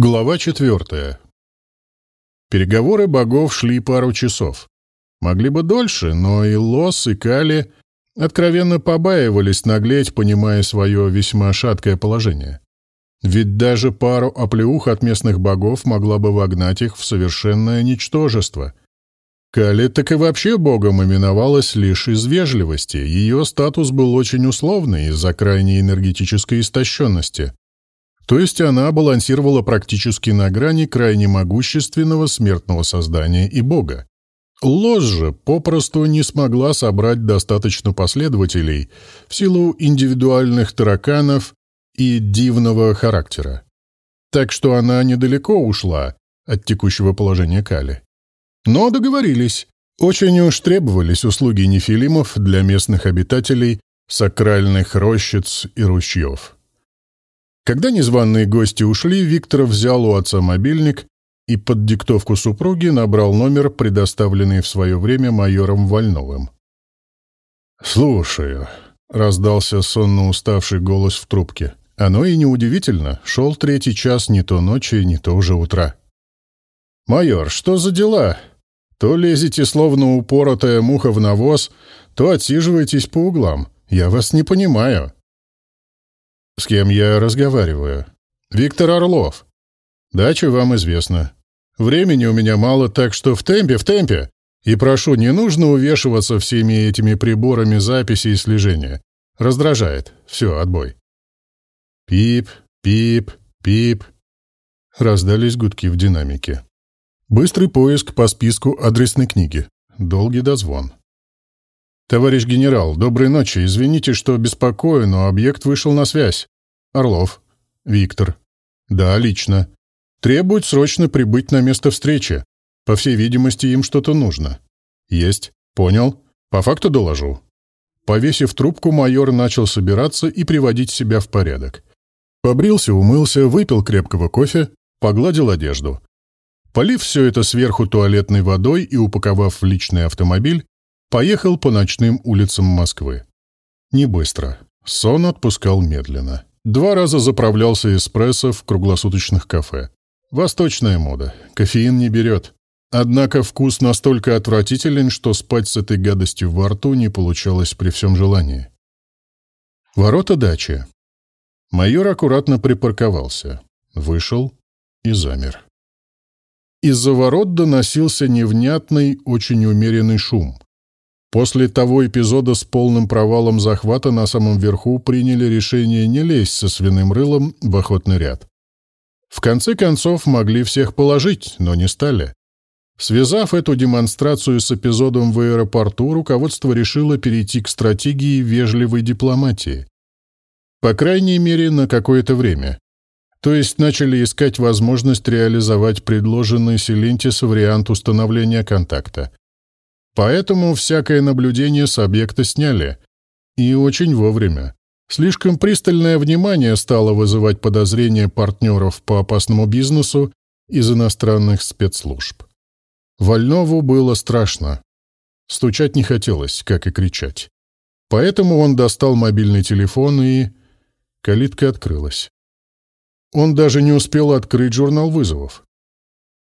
Глава четвертая. Переговоры богов шли пару часов. Могли бы дольше, но и Лос, и Кали откровенно побаивались наглеть, понимая свое весьма шаткое положение. Ведь даже пару оплеух от местных богов могла бы вогнать их в совершенное ничтожество. Кали так и вообще богом именовалась лишь из вежливости, ее статус был очень условный из-за крайней энергетической истощенности. То есть она балансировала практически на грани крайне могущественного смертного создания и бога. Ложь же попросту не смогла собрать достаточно последователей в силу индивидуальных тараканов и дивного характера. Так что она недалеко ушла от текущего положения Кали. Но договорились. Очень уж требовались услуги нефилимов для местных обитателей сакральных рощиц и ручьев. Когда незваные гости ушли, Виктор взял у отца мобильник и под диктовку супруги набрал номер, предоставленный в свое время майором Вольновым. «Слушаю», — раздался сонно уставший голос в трубке. Оно и неудивительно, шел третий час не то ночи, не то уже утра. «Майор, что за дела? То лезете, словно упоротая муха в навоз, то отсиживаетесь по углам. Я вас не понимаю». «С кем я разговариваю?» «Виктор Орлов. Дача вам известна. Времени у меня мало, так что в темпе, в темпе. И прошу, не нужно увешиваться всеми этими приборами записи и слежения. Раздражает. Все, отбой». «Пип, пип, пип». Раздались гудки в динамике. Быстрый поиск по списку адресной книги. Долгий дозвон. «Товарищ генерал, доброй ночи. Извините, что беспокою, но объект вышел на связь. Орлов. Виктор. Да, лично. Требует срочно прибыть на место встречи. По всей видимости, им что-то нужно. Есть. Понял. По факту доложу». Повесив трубку, майор начал собираться и приводить себя в порядок. Побрился, умылся, выпил крепкого кофе, погладил одежду. Полив все это сверху туалетной водой и упаковав в личный автомобиль, Поехал по ночным улицам Москвы. Не быстро. Сон отпускал медленно. Два раза заправлялся эспрессо в круглосуточных кафе. Восточная мода. Кофеин не берет. Однако вкус настолько отвратителен, что спать с этой гадостью во рту не получалось при всем желании. Ворота дачи. Майор аккуратно припарковался. Вышел и замер. Из-за ворот доносился невнятный, очень умеренный шум. После того эпизода с полным провалом захвата на самом верху приняли решение не лезть со свиным рылом в охотный ряд. В конце концов, могли всех положить, но не стали. Связав эту демонстрацию с эпизодом в аэропорту, руководство решило перейти к стратегии вежливой дипломатии. По крайней мере, на какое-то время. То есть начали искать возможность реализовать предложенный Селентис вариант установления контакта. Поэтому всякое наблюдение с объекта сняли. И очень вовремя. Слишком пристальное внимание стало вызывать подозрения партнеров по опасному бизнесу из иностранных спецслужб. Вольнову было страшно. Стучать не хотелось, как и кричать. Поэтому он достал мобильный телефон и... Калитка открылась. Он даже не успел открыть журнал вызовов.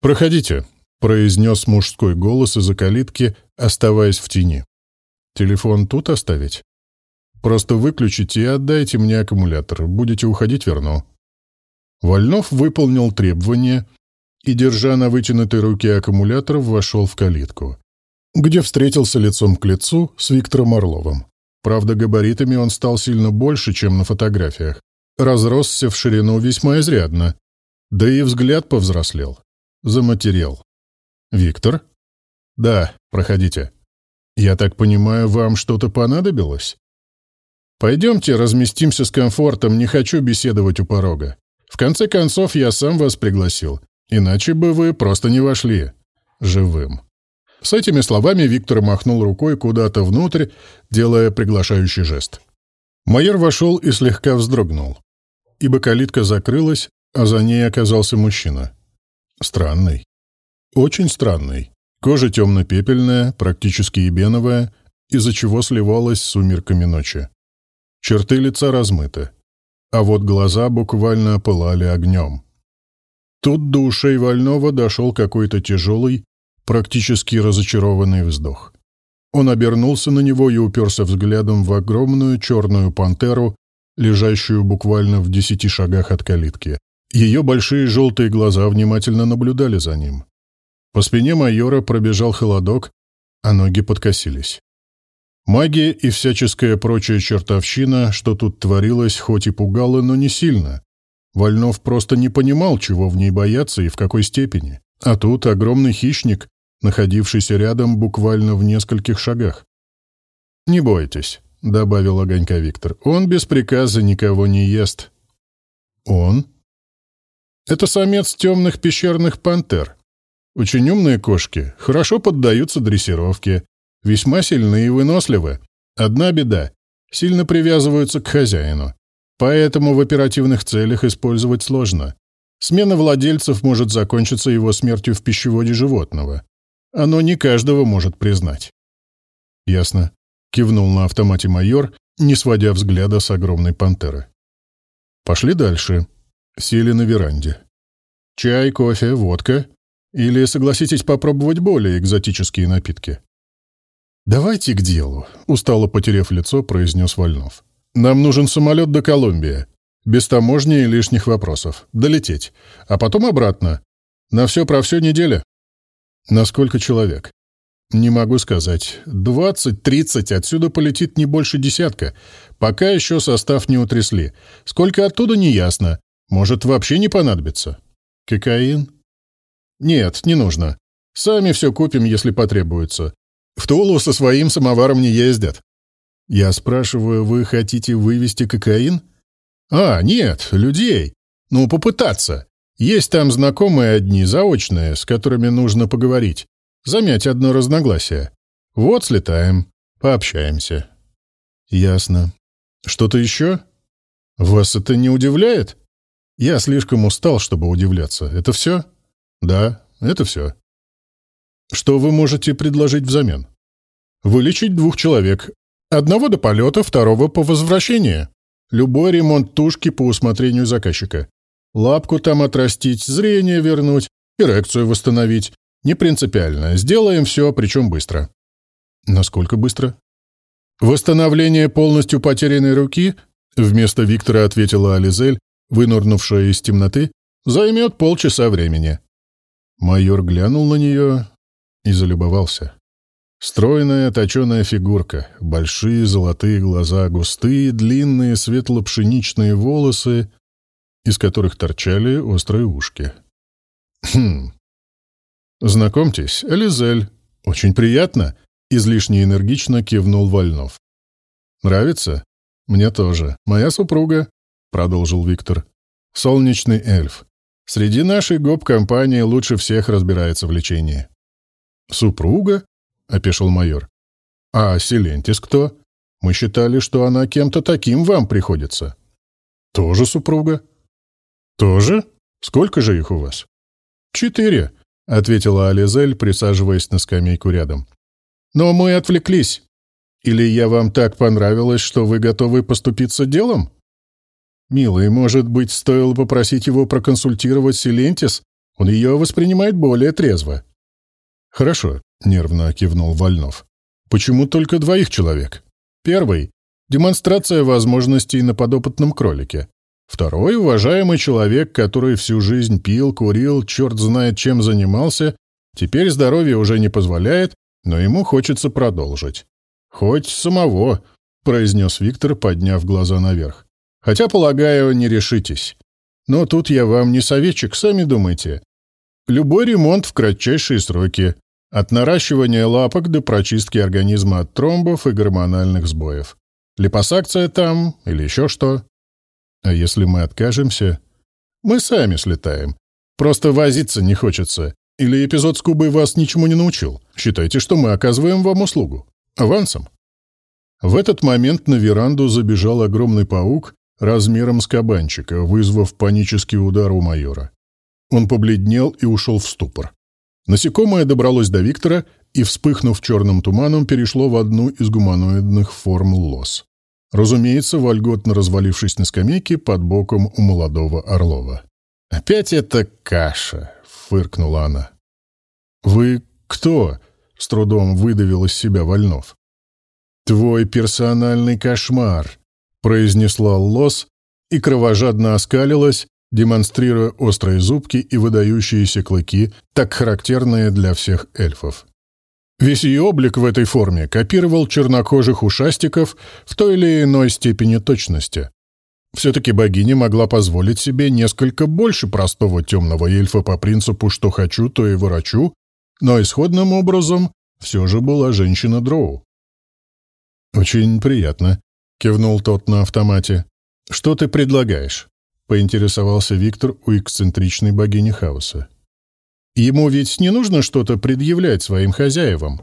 «Проходите», — произнес мужской голос из-за калитки, оставаясь в тени. «Телефон тут оставить?» «Просто выключите и отдайте мне аккумулятор. Будете уходить, верну». Вольнов выполнил требование и, держа на вытянутой руке аккумулятор, вошел в калитку, где встретился лицом к лицу с Виктором Орловым. Правда, габаритами он стал сильно больше, чем на фотографиях. Разросся в ширину весьма изрядно. Да и взгляд повзрослел. Заматерел. «Виктор?» «Да, проходите. Я так понимаю, вам что-то понадобилось?» «Пойдемте разместимся с комфортом, не хочу беседовать у порога. В конце концов, я сам вас пригласил. Иначе бы вы просто не вошли. Живым». С этими словами Виктор махнул рукой куда-то внутрь, делая приглашающий жест. Майор вошел и слегка вздрогнул, ибо калитка закрылась, а за ней оказался мужчина. Странный. Очень странный. Кожа темно-пепельная, практически ебеновая, из-за чего сливалась с сумерками ночи. Черты лица размыты. А вот глаза буквально опылали огнем. Тут до ушей Вольного дошел какой-то тяжелый, практически разочарованный вздох. Он обернулся на него и уперся взглядом в огромную черную пантеру, лежащую буквально в десяти шагах от калитки. Ее большие желтые глаза внимательно наблюдали за ним. По спине майора пробежал холодок, а ноги подкосились. Магия и всяческая прочая чертовщина, что тут творилось, хоть и пугало, но не сильно. Вольнов просто не понимал, чего в ней бояться и в какой степени. А тут огромный хищник, находившийся рядом буквально в нескольких шагах. «Не бойтесь», — добавил огонька Виктор, — «он без приказа никого не ест». «Он?» «Это самец темных пещерных пантер. Очень умные кошки, хорошо поддаются дрессировке, весьма сильны и выносливы. Одна беда — сильно привязываются к хозяину. Поэтому в оперативных целях использовать сложно. Смена владельцев может закончиться его смертью в пищеводе животного. Оно не каждого может признать. «Ясно», — кивнул на автомате майор, не сводя взгляда с огромной пантеры. «Пошли дальше. Сели на веранде. Чай, кофе, водка. Или согласитесь попробовать более экзотические напитки?» «Давайте к делу», — устало потеряв лицо, произнес Вольнов. «Нам нужен самолет до Колумбии. Без таможни и лишних вопросов. Долететь. А потом обратно. На все про все неделя. На сколько человек? Не могу сказать. Двадцать-тридцать, отсюда полетит не больше десятка. Пока еще состав не утрясли. Сколько оттуда, не ясно. Может, вообще не понадобится. Кокаин? Нет, не нужно. Сами все купим, если потребуется. В Тулу со своим самоваром не ездят. Я спрашиваю, вы хотите вывести кокаин? А, нет, людей. Ну, попытаться. Есть там знакомые одни, заочные, с которыми нужно поговорить. Замять одно разногласие. Вот слетаем, пообщаемся. Ясно. Что-то еще? Вас это не удивляет? Я слишком устал, чтобы удивляться. Это все? Да, это все. Что вы можете предложить взамен? Вылечить двух человек. Одного до полета, второго по возвращении. Любой ремонт тушки по усмотрению заказчика. Лапку там отрастить, зрение вернуть, эрекцию восстановить. Не принципиально. Сделаем все, причем быстро. Насколько быстро? Восстановление полностью потерянной руки, вместо Виктора ответила Ализель, вынырнувшая из темноты, займет полчаса времени. Майор глянул на нее и залюбовался. Стройная, точеная фигурка, большие золотые глаза, густые, длинные светло-пшеничные волосы из которых торчали острые ушки. «Хм. Знакомьтесь, Элизель. Очень приятно», — излишне энергично кивнул Вольнов. «Нравится? Мне тоже. Моя супруга», — продолжил Виктор. «Солнечный эльф. Среди нашей гоп-компании лучше всех разбирается в лечении». «Супруга?» — опешил майор. «А Селентис кто? Мы считали, что она кем-то таким вам приходится». «Тоже супруга?» «Тоже? Сколько же их у вас?» «Четыре», — ответила Ализель, присаживаясь на скамейку рядом. «Но мы отвлеклись. Или я вам так понравилась, что вы готовы поступиться делом?» «Милый, может быть, стоило попросить его проконсультировать Силентис? Он ее воспринимает более трезво». «Хорошо», — нервно кивнул Вольнов. «Почему только двоих человек? Первый — демонстрация возможностей на подопытном кролике. Второй — уважаемый человек, который всю жизнь пил, курил, черт знает чем занимался, теперь здоровье уже не позволяет, но ему хочется продолжить. «Хоть самого», — произнес Виктор, подняв глаза наверх. «Хотя, полагаю, не решитесь. Но тут я вам не советчик, сами думайте. Любой ремонт в кратчайшие сроки, от наращивания лапок до прочистки организма от тромбов и гормональных сбоев. Липосакция там или еще что. А если мы откажемся? Мы сами слетаем. Просто возиться не хочется. Или эпизод с Кубой вас ничему не научил. Считайте, что мы оказываем вам услугу. Авансом. В этот момент на веранду забежал огромный паук размером с кабанчика, вызвав панический удар у майора. Он побледнел и ушел в ступор. Насекомое добралось до Виктора и, вспыхнув черным туманом, перешло в одну из гуманоидных форм лос. Разумеется, вольготно развалившись на скамейке под боком у молодого Орлова. «Опять это каша!» — фыркнула она. «Вы кто?» — с трудом выдавил из себя Вольнов. «Твой персональный кошмар», — произнесла Лос и кровожадно оскалилась, демонстрируя острые зубки и выдающиеся клыки, так характерные для всех эльфов. Весь ее облик в этой форме копировал чернокожих ушастиков в той или иной степени точности. Все-таки богиня могла позволить себе несколько больше простого темного эльфа по принципу «что хочу, то и ворочу», но исходным образом все же была женщина Дроу. «Очень приятно», — кивнул тот на автомате. «Что ты предлагаешь?» — поинтересовался Виктор у эксцентричной богини хаоса. «Ему ведь не нужно что-то предъявлять своим хозяевам.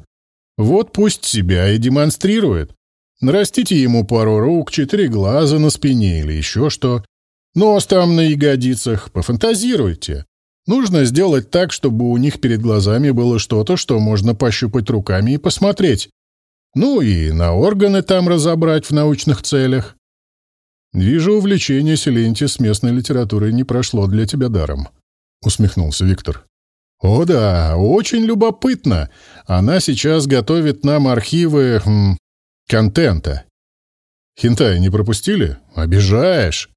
Вот пусть себя и демонстрирует. Нарастите ему пару рук, четыре глаза на спине или еще что. Нос там на ягодицах, пофантазируйте. Нужно сделать так, чтобы у них перед глазами было что-то, что можно пощупать руками и посмотреть. Ну и на органы там разобрать в научных целях. Вижу, увлечение Селенти с местной литературой не прошло для тебя даром, усмехнулся Виктор. О да, очень любопытно. Она сейчас готовит нам архивы хм, контента. Хинтай не пропустили? Обижаешь.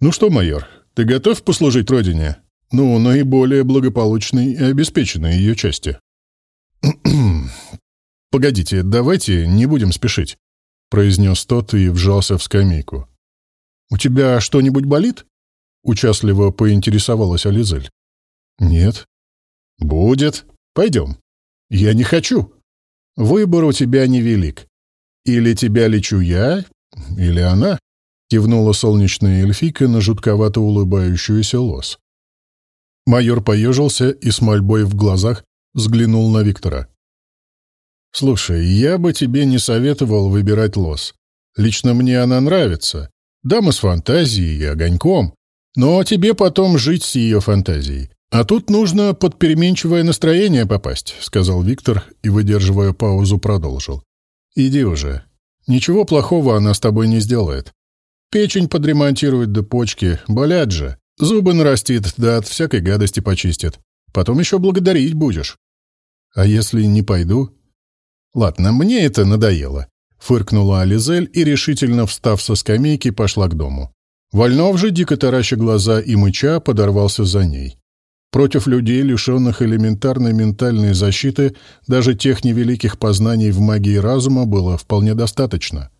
Ну что, майор, ты готов послужить родине? Ну, наиболее благополучной и обеспеченной ее части. «Погодите, давайте не будем спешить», — произнес тот и вжался в скамейку. «У тебя что-нибудь болит?» — участливо поинтересовалась Ализель. «Нет». «Будет. Пойдем». «Я не хочу. Выбор у тебя невелик. Или тебя лечу я, или она», — кивнула солнечная эльфийка на жутковато улыбающуюся лос. Майор поежился и с мольбой в глазах взглянул на Виктора. «Слушай, я бы тебе не советовал выбирать лос. Лично мне она нравится. Дама с фантазией и огоньком. Но тебе потом жить с ее фантазией. А тут нужно под переменчивое настроение попасть», — сказал Виктор и, выдерживая паузу, продолжил. «Иди уже. Ничего плохого она с тобой не сделает. Печень подремонтирует до почки, болят же. Зубы нарастит, да от всякой гадости почистит. Потом еще благодарить будешь. А если не пойду? Ладно, мне это надоело. Фыркнула Ализель и, решительно встав со скамейки, пошла к дому. Вольнов же, дико тараща глаза и мыча, подорвался за ней. Против людей, лишенных элементарной ментальной защиты, даже тех невеликих познаний в магии разума было вполне достаточно.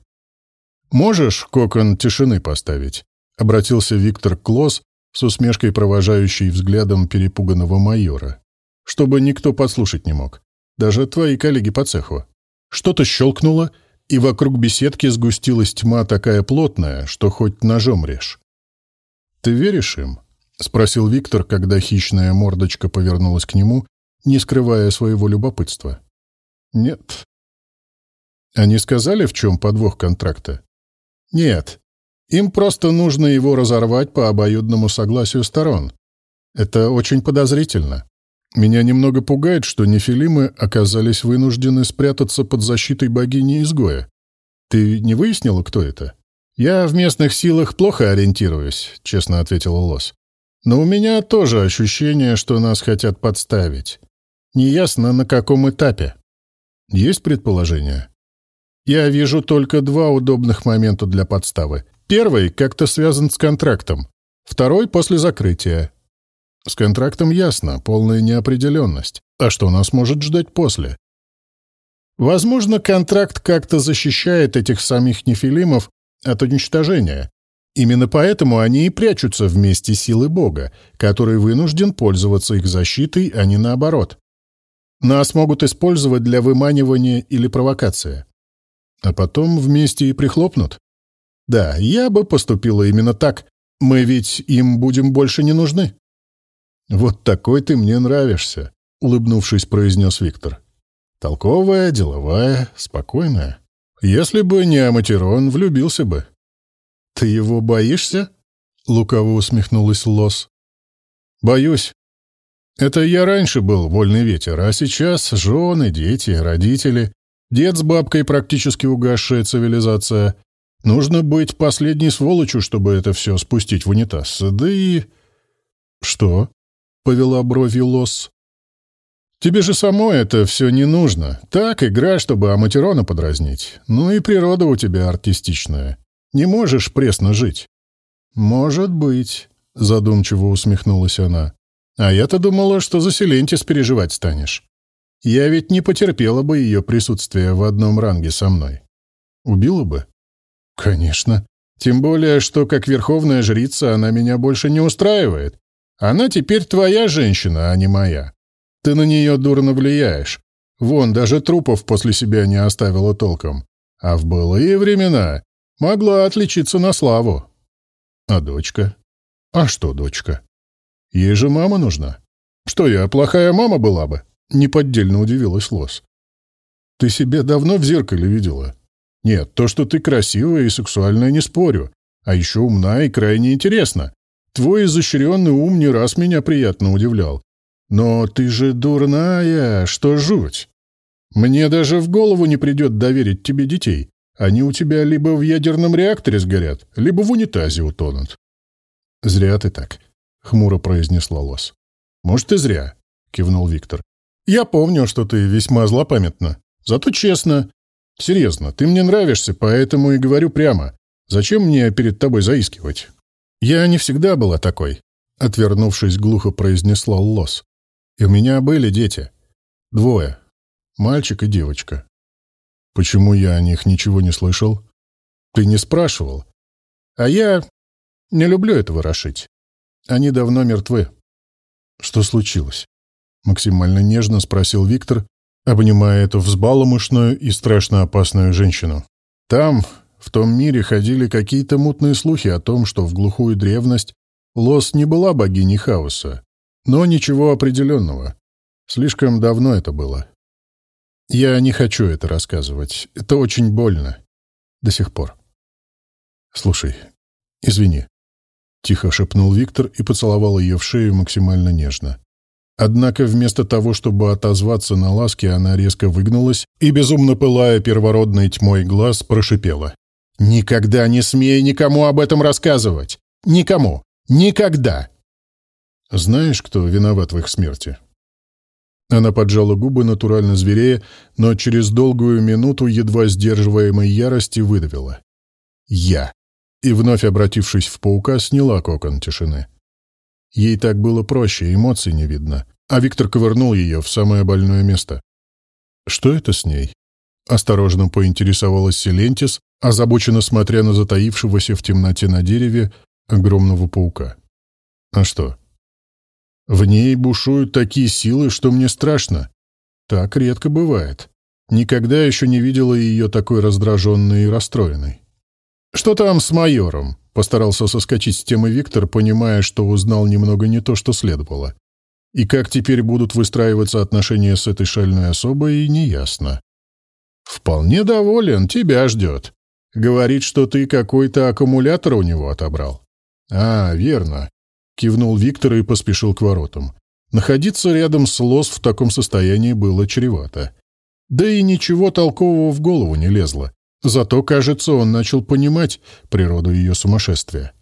«Можешь кокон тишины поставить?» — обратился Виктор Клосс, с усмешкой провожающей взглядом перепуганного майора. «Чтобы никто подслушать не мог. Даже твои коллеги по цеху». Что-то щелкнуло, и вокруг беседки сгустилась тьма такая плотная, что хоть ножом режь. «Ты веришь им?» — спросил Виктор, когда хищная мордочка повернулась к нему, не скрывая своего любопытства. «Нет». «Они сказали, в чем подвох контракта?» «Нет. Им просто нужно его разорвать по обоюдному согласию сторон. Это очень подозрительно. Меня немного пугает, что нефилимы оказались вынуждены спрятаться под защитой богини-изгоя. Ты не выяснила, кто это? Я в местных силах плохо ориентируюсь, честно ответила Лос. Но у меня тоже ощущение, что нас хотят подставить. Неясно, на каком этапе. Есть предположение? Я вижу только два удобных момента для подставы. Первый как-то связан с контрактом, второй — после закрытия. С контрактом ясно, полная неопределенность. А что нас может ждать после? Возможно, контракт как-то защищает этих самих нефилимов от уничтожения. Именно поэтому они и прячутся вместе силы Бога, который вынужден пользоваться их защитой, а не наоборот. Нас могут использовать для выманивания или провокации. А потом вместе и прихлопнут. Да, я бы поступила именно так. Мы ведь им будем больше не нужны. Вот такой ты мне нравишься, улыбнувшись, произнес Виктор. Толковая, деловая, спокойная. Если бы не Аматерон, влюбился бы. Ты его боишься? Лукаво усмехнулась Лос. Боюсь. Это я раньше был вольный ветер, а сейчас жены, дети, родители, дед с бабкой практически угасшая цивилизация, Нужно быть последней сволочью, чтобы это все спустить в унитаз. Да и... «Что?» — повела брови Лос. «Тебе же самой это все не нужно. Так, игра, чтобы Аматерона подразнить. Ну и природа у тебя артистичная. Не можешь пресно жить». «Может быть», — задумчиво усмехнулась она. «А я-то думала, что за Селентис переживать станешь. Я ведь не потерпела бы ее присутствие в одном ранге со мной. Убила бы?» «Конечно. Тем более, что как верховная жрица она меня больше не устраивает. Она теперь твоя женщина, а не моя. Ты на нее дурно влияешь. Вон, даже трупов после себя не оставила толком. А в былые времена могла отличиться на славу. А дочка? А что дочка? Ей же мама нужна. Что я, плохая мама была бы? Неподдельно удивилась Лос. Ты себе давно в зеркале видела? Нет, то, что ты красивая и сексуальная, не спорю. А еще умна и крайне интересна. Твой изощренный ум не раз меня приятно удивлял. Но ты же дурная, что жуть. Мне даже в голову не придет доверить тебе детей. Они у тебя либо в ядерном реакторе сгорят, либо в унитазе утонут. — Зря ты так, — хмуро произнесла Лос. — Может, и зря, — кивнул Виктор. — Я помню, что ты весьма злопамятна. Зато честно. Серьезно, ты мне нравишься, поэтому и говорю прямо. Зачем мне перед тобой заискивать? «Я не всегда была такой», — отвернувшись, глухо произнесла Лос. «И у меня были дети. Двое. Мальчик и девочка. Почему я о них ничего не слышал? Ты не спрашивал. А я не люблю это ворошить. Они давно мертвы». «Что случилось?» — максимально нежно спросил Виктор, обнимая эту взбаломышную и страшно опасную женщину. «Там, в том мире ходили какие-то мутные слухи о том, что в глухую древность Лос не была богиней хаоса. Но ничего определенного. Слишком давно это было. Я не хочу это рассказывать. Это очень больно. До сих пор. Слушай, извини. Тихо шепнул Виктор и поцеловал ее в шею максимально нежно. Однако вместо того, чтобы отозваться на ласки, она резко выгнулась и, безумно пылая первородной тьмой глаз, прошипела. Никогда не смей никому об этом рассказывать. Никому. Никогда. Знаешь, кто виноват в их смерти? Она поджала губы, натурально зверея, но через долгую минуту едва сдерживаемой ярости выдавила. «Я». И, вновь обратившись в паука, сняла кокон тишины. Ей так было проще, эмоций не видно, а Виктор ковырнул ее в самое больное место. «Что это с ней?» Осторожно поинтересовалась Селентис, озабоченно смотря на затаившегося в темноте на дереве огромного паука. «А что?» «В ней бушуют такие силы, что мне страшно. Так редко бывает. Никогда еще не видела ее такой раздраженной и расстроенной». «Что там с майором?» — постарался соскочить с темы Виктор, понимая, что узнал немного не то, что следовало. И как теперь будут выстраиваться отношения с этой шальной особой, неясно. «Вполне доволен, тебя ждет. Говорит, что ты какой-то аккумулятор у него отобрал». «А, верно», — кивнул Виктор и поспешил к воротам. Находиться рядом с Лос в таком состоянии было чревато. Да и ничего толкового в голову не лезло. Зато, кажется, он начал понимать природу ее сумасшествия.